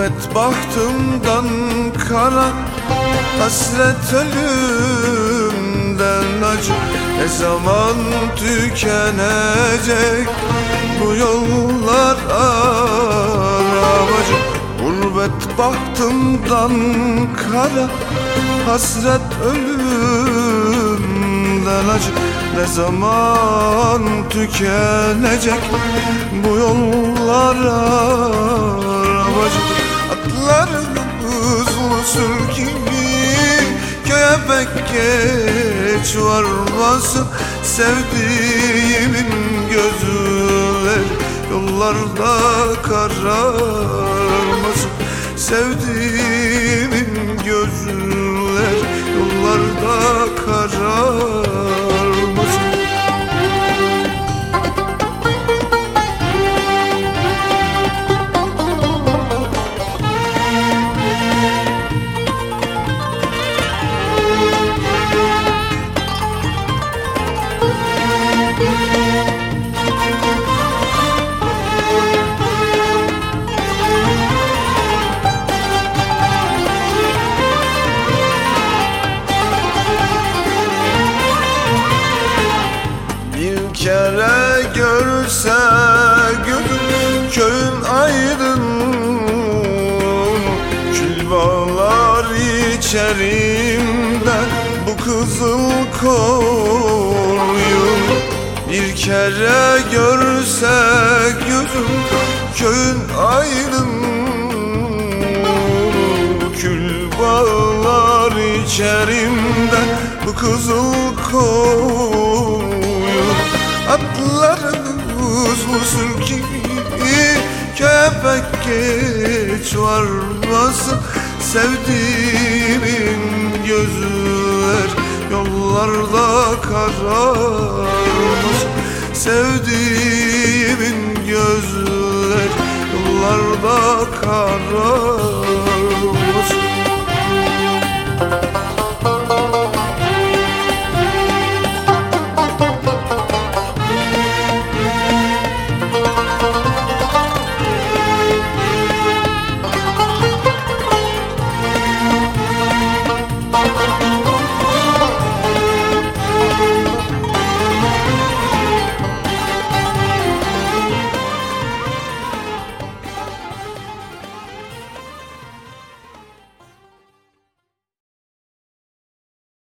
Gurbet bahtımdan kara Hasret ölümden acı. Ne zaman tükenecek Bu yollar arabacı? Gurbet bahtımdan kara Hasret ölümden acı. Ne zaman tükenecek Bu yollar arabacı? Atlarımız usul gibi. Köye pek geç varmasın Sevdiğimin gözleri Yollarda kararmasın Sevdiğimin gözler Yollarda kararmasın Kere görse gözüm köyün aydın. Kül bağlar içerimde bu kızıl koyu Bir kere görse gözüm köyün aydın. Kül bağlar içerimde bu kızıl koyu Köpek geç varmasın Sevdiğimin gözler Yollarda kararmasın Sevdiğimin gözler Yollarda kararmasın